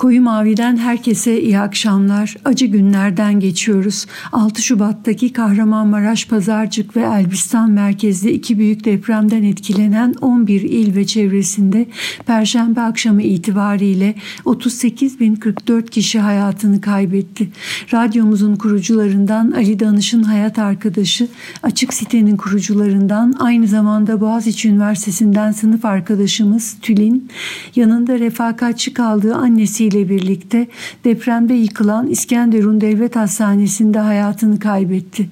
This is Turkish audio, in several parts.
Koyu Mavi'den herkese iyi akşamlar. Acı günlerden geçiyoruz. 6 Şubat'taki Kahramanmaraş, Pazarcık ve Elbistan merkezli iki büyük depremden etkilenen 11 il ve çevresinde Perşembe akşamı itibariyle 38.044 kişi hayatını kaybetti. Radyomuzun kurucularından Ali Danış'ın hayat arkadaşı, Açık Site'nin kurucularından aynı zamanda Boğaziçi Üniversitesi'nden sınıf arkadaşımız Tülin, yanında refakatçi kaldığı annesi ile birlikte depremde yıkılan İskenderun Devlet Hastanesi'nde hayatını kaybetti.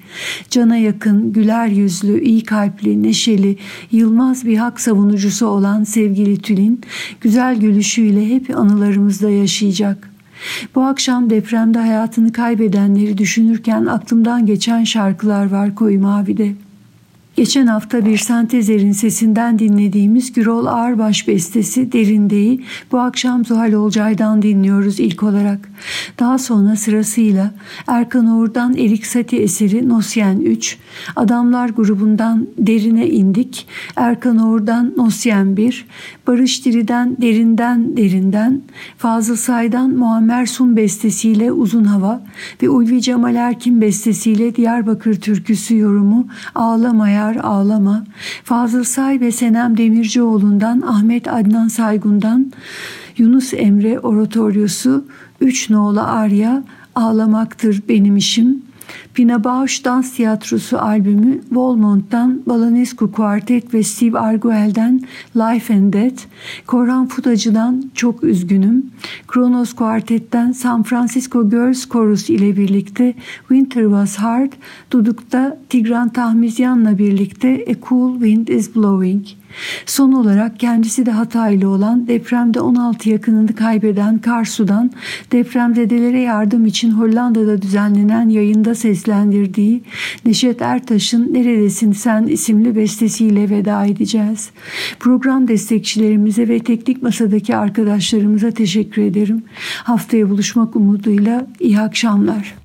Cana yakın, güler yüzlü, iyi kalpli, neşeli, yılmaz bir hak savunucusu olan sevgili Tülin, güzel gülüşüyle hep anılarımızda yaşayacak. Bu akşam depremde hayatını kaybedenleri düşünürken aklımdan geçen şarkılar var Koyu Mavi'de. Geçen hafta bir sentezerin sesinden dinlediğimiz Gürol Ağırbaş bestesi Derinde'yi bu akşam Zuhal Olcay'dan dinliyoruz ilk olarak. Daha sonra sırasıyla Erkan Uğur'dan Erik Sati eseri Nosyen 3, Adamlar grubundan Derine indik, Erkan Uğur'dan Nosyen 1, Barış Diri'den Derinden Derinden, Fazıl Say'dan Muammer Sun bestesiyle Uzun Hava ve Ulvi Cemal Erkin bestesiyle Diyarbakır türküsü yorumu Ağlamaya Yar Ağlama, Fazıl Say ve Senem Demircioğlu'ndan Ahmet Adnan Saygun'dan Yunus Emre Oratoryosu, Üç Noğla Arya, Ağlamaktır Benim işim, Pina Bausch Dans Tiyatrosu albümü Volmont'tan Balanescu Quartet ve Steve Arguel'den Life and Death, Korhan Futacı'dan Çok Üzgünüm, Kronos Quartet'ten San Francisco Girls Chorus ile birlikte Winter Was Hard, Duduk'ta Tigran Tahmizyan'la birlikte A Cool Wind Is Blowing. Son olarak kendisi de Hataylı olan depremde 16 yakınını kaybeden Karsu'dan depremzedelere yardım için Hollanda'da düzenlenen yayında seslendirdiği Neşet Ertaş'ın Neredesin Sen isimli bestesiyle veda edeceğiz. Program destekçilerimize ve teknik masadaki arkadaşlarımıza teşekkür ederim. Haftaya buluşmak umuduyla iyi akşamlar.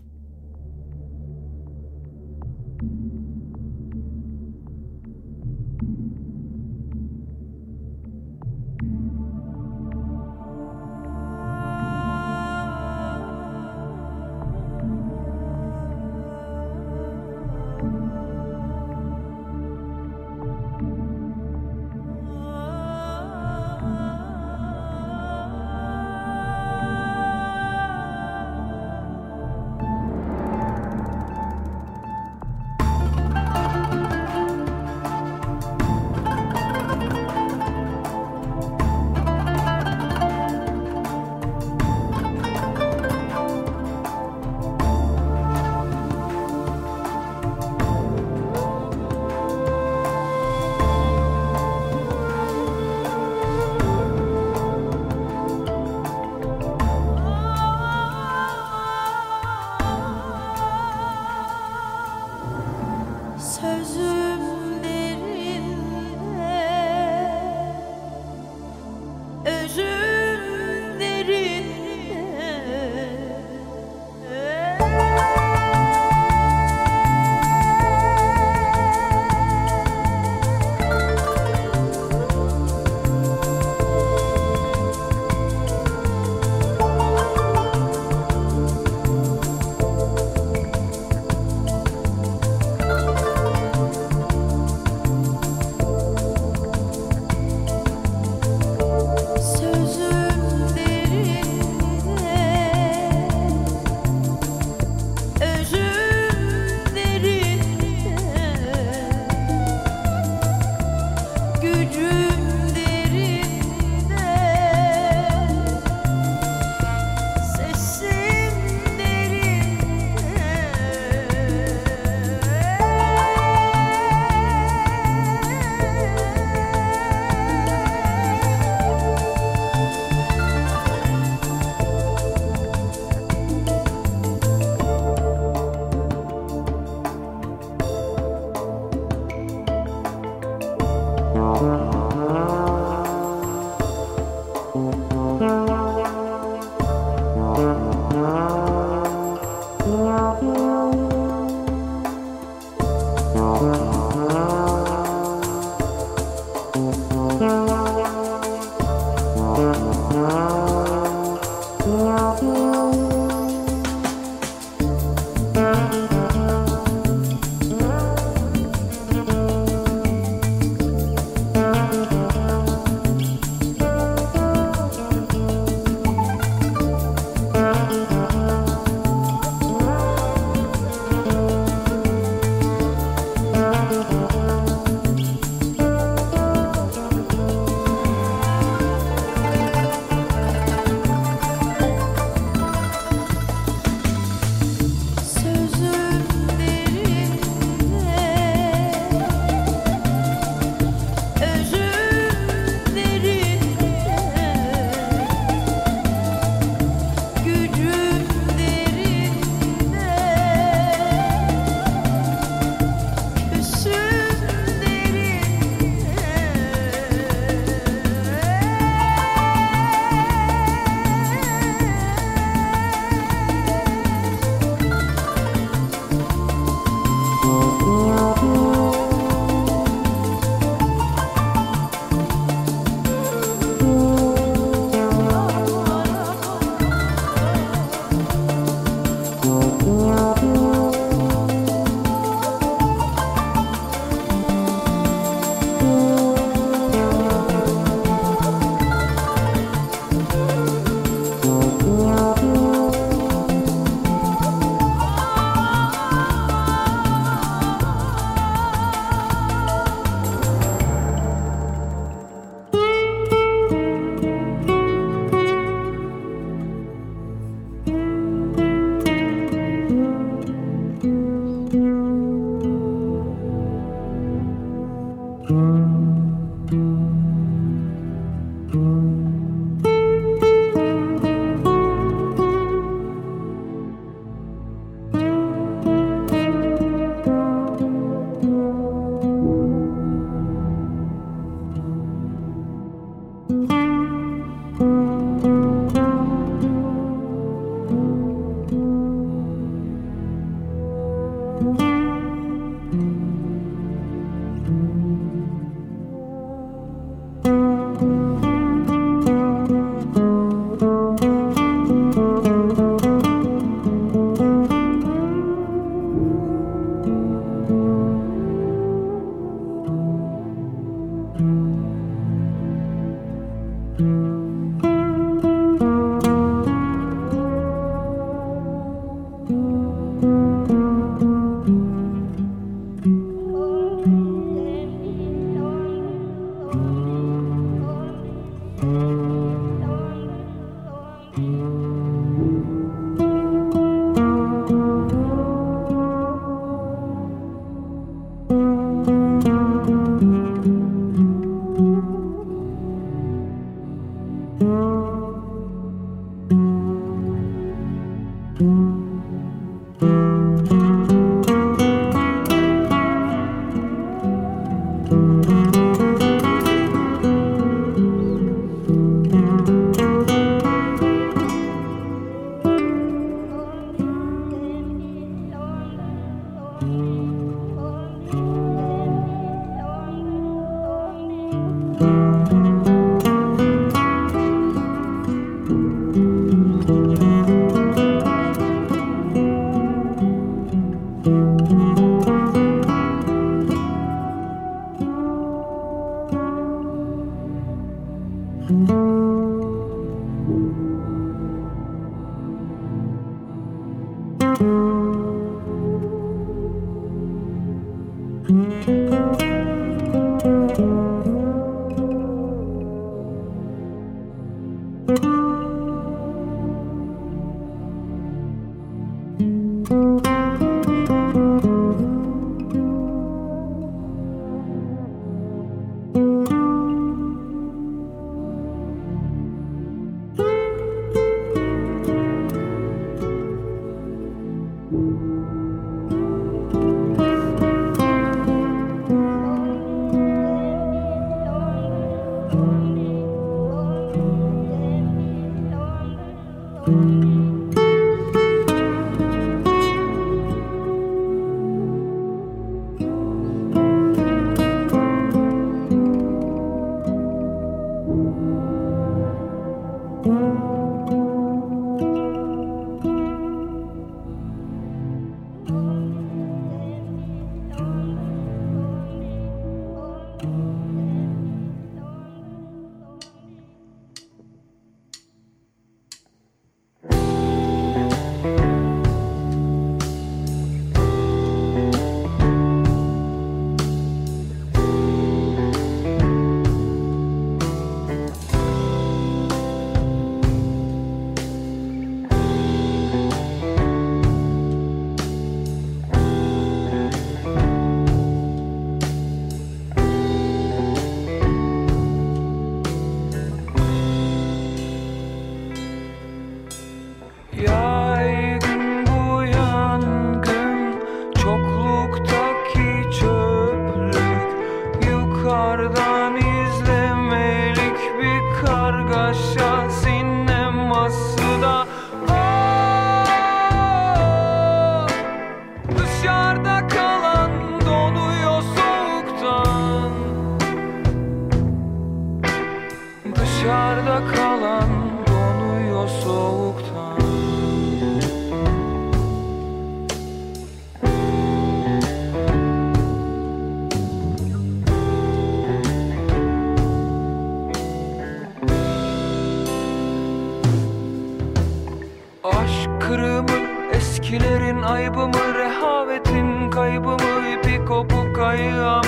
kırımı Eskilerin aybımı Rehavetin kaybımı Bir kopuk ayağım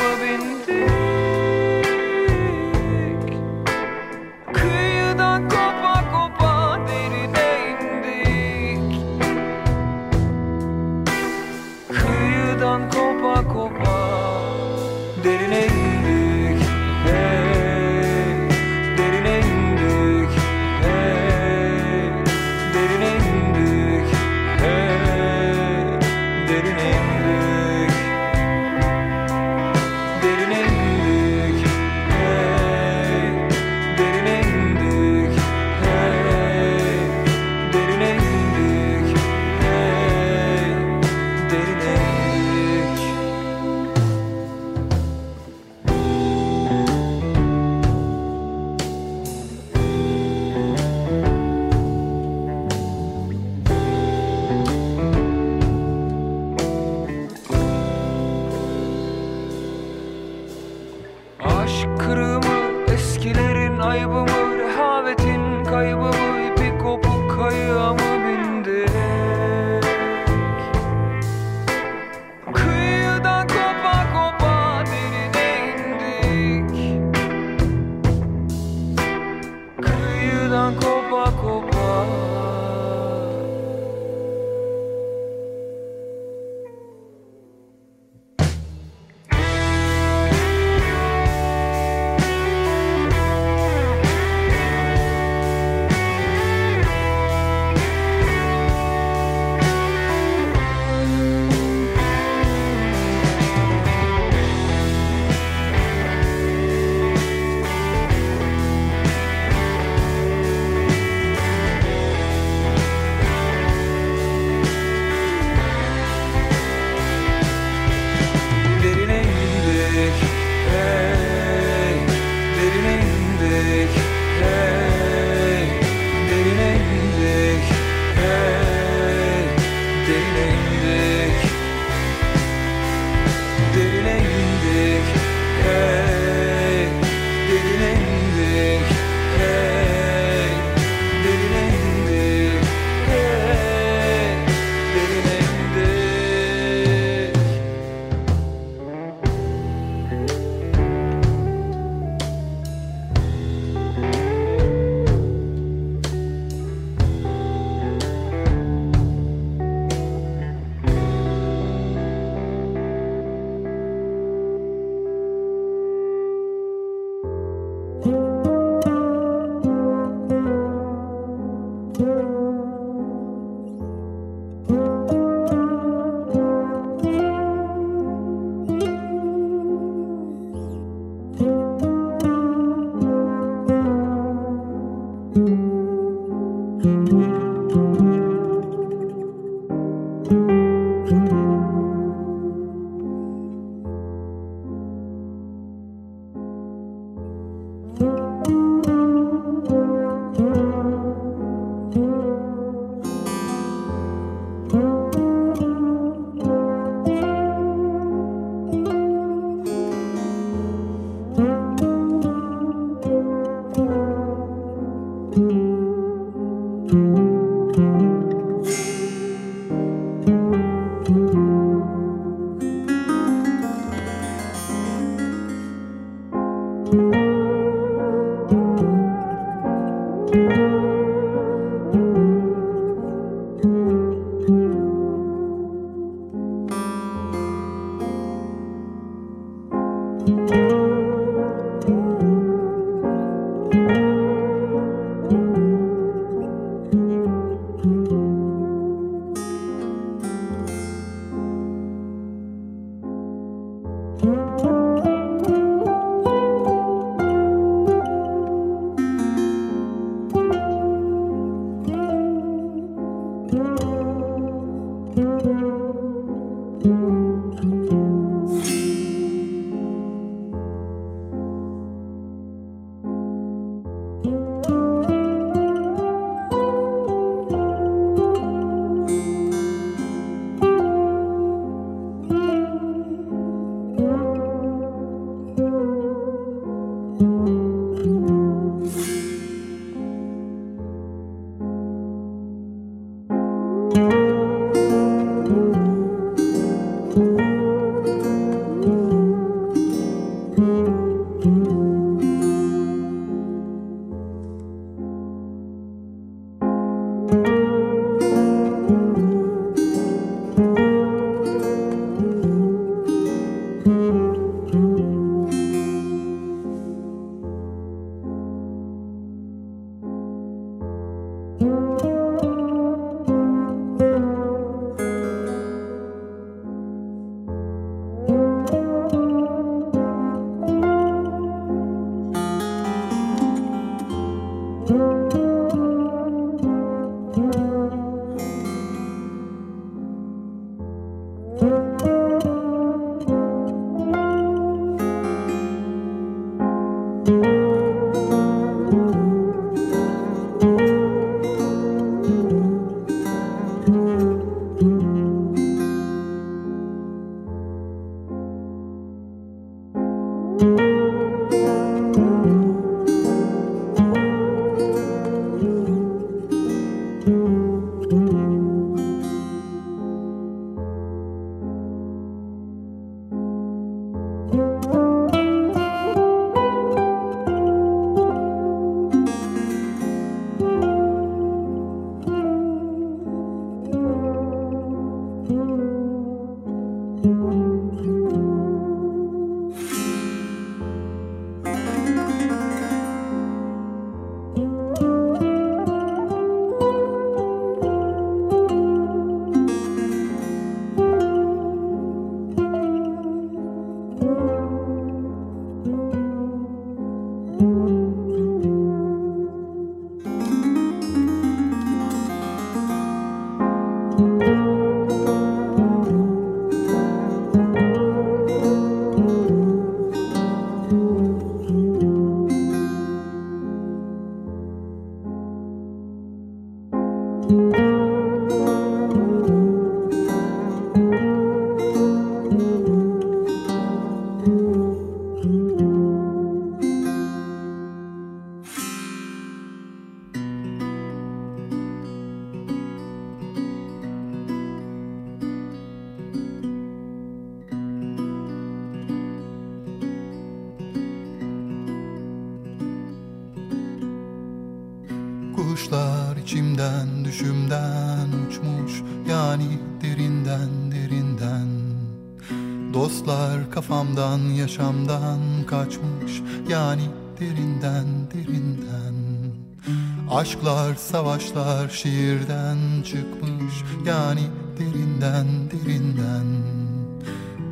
Savaşlar şiirden çıkmış yani derinden derinden.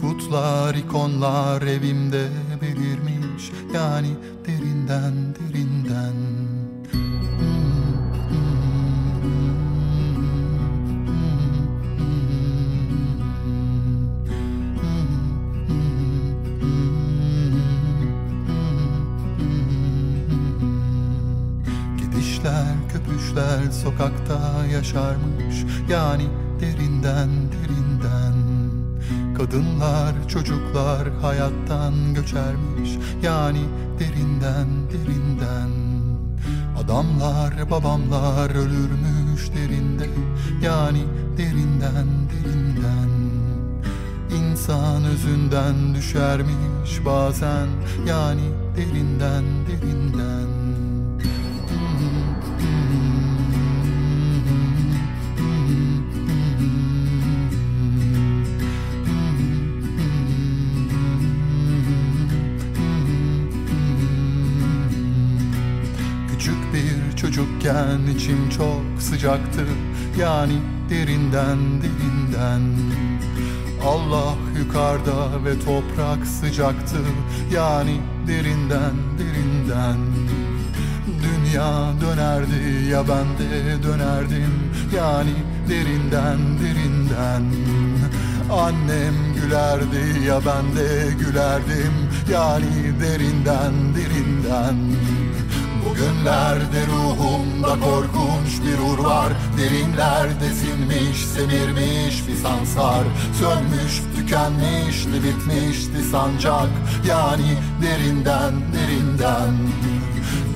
Putlar ikonlar evimde belirmiş yani derinden derinden sokakta yaşarmış. Yani derinden derinden. Kadınlar çocuklar hayattan göçermiş. Yani derinden derinden. Adamlar babamlar ölürmüş derinde. Yani derinden derinden. İnsan özünden düşermiş bazen. Yani derinden derinden içim çok sıcaktı Yani derinden derinden. Allah yukarıda ve toprak sıcaktı Yani derinden derinden. Dünya dönerdi ya ben de dönerdim Yani derinden derinden. Annem gülerdi ya ben de gülerdim Yani derinden derinden Bugünlerde ruhumda korkunç bir ur var. Derinlerde sinmiş, semirmiş bir sansar. Sönmüş, tükenmişti, bitmişti sancak. Yani derinden, derinden.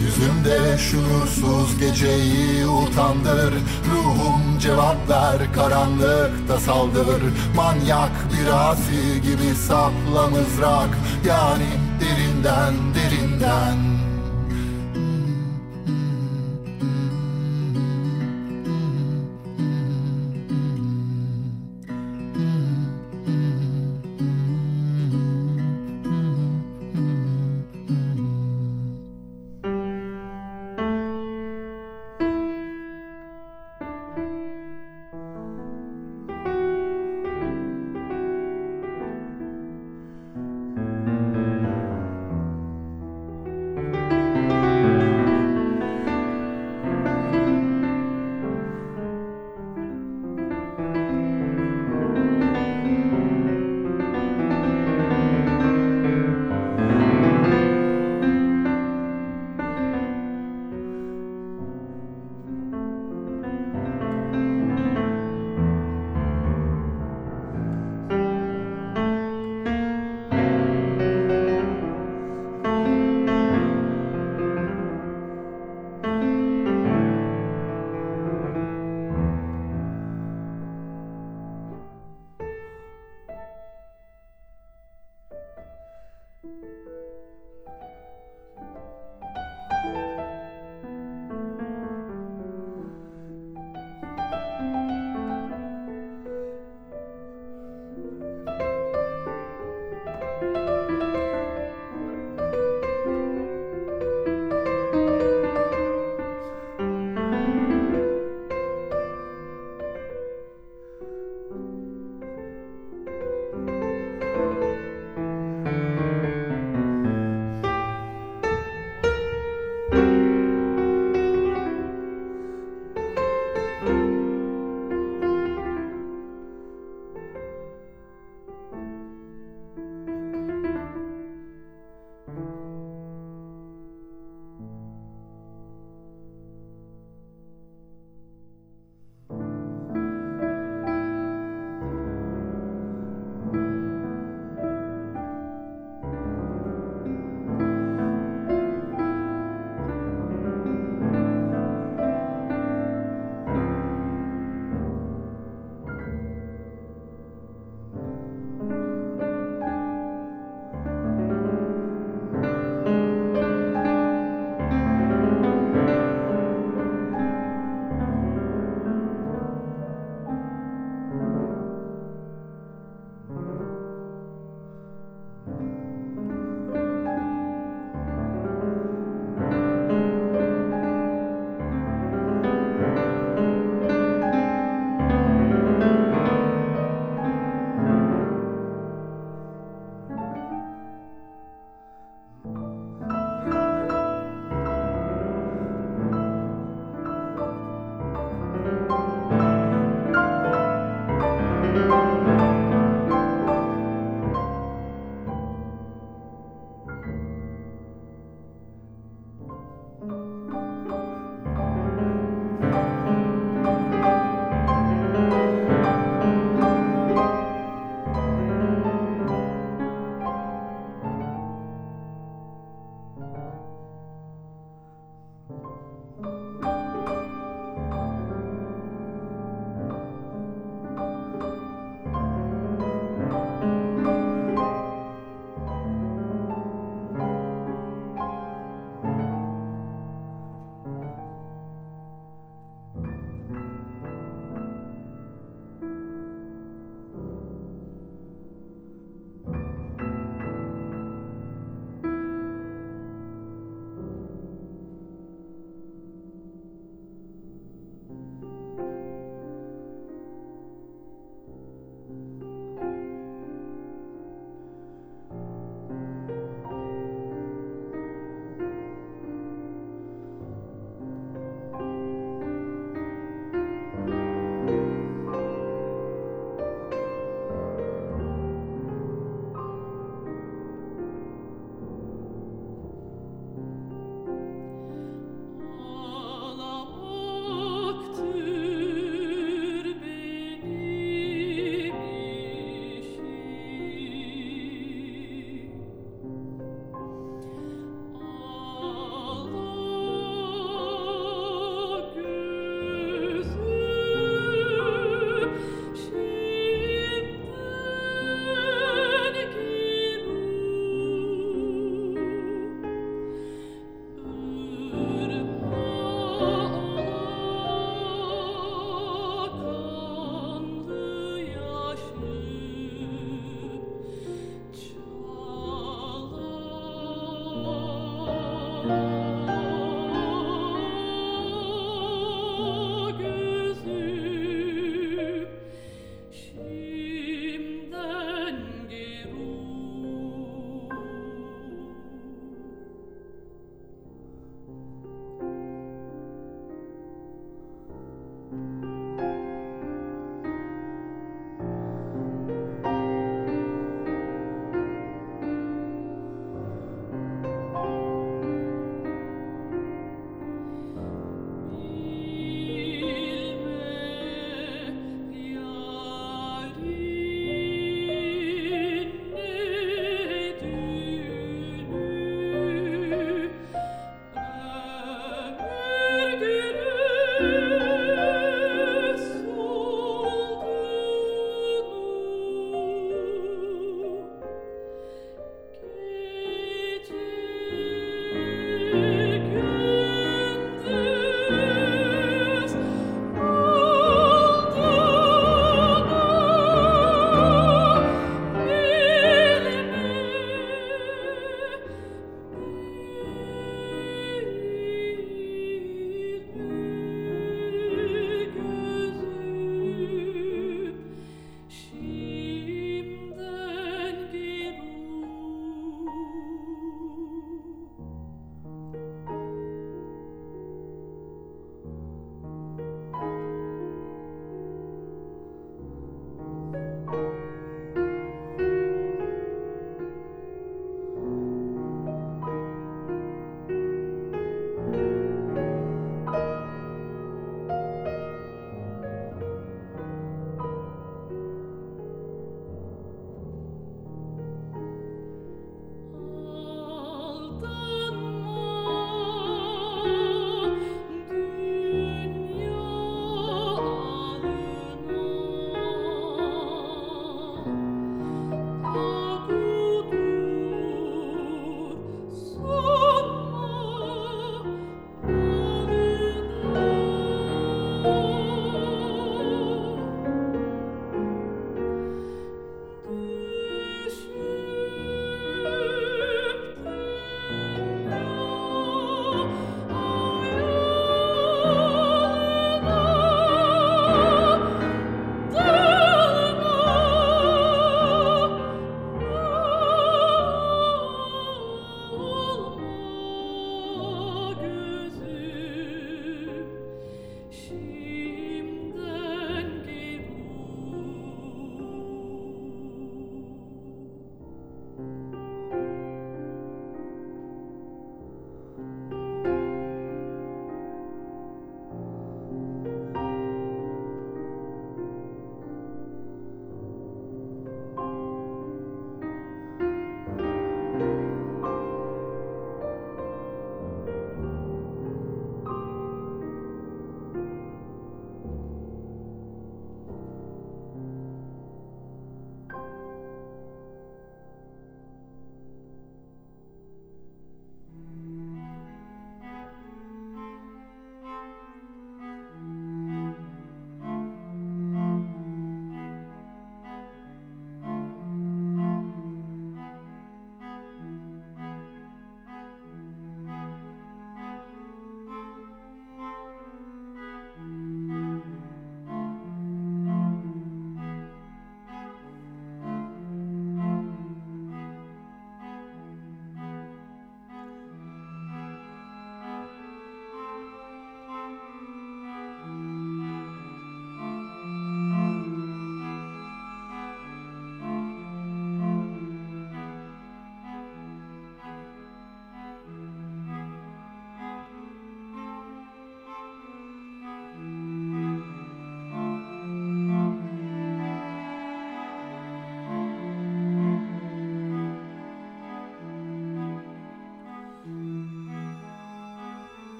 Yüzümde şuursuz geceyi utandır. Ruhum cevap ver karanlıkta saldır. Manyak bir asi gibi sapla mızrak. Yani derinden derinden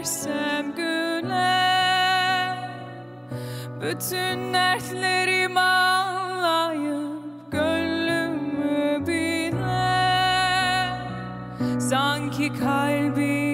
gülersem güler Bütün dertlerim ağlayıp gönlümü biler. Sanki kalbimi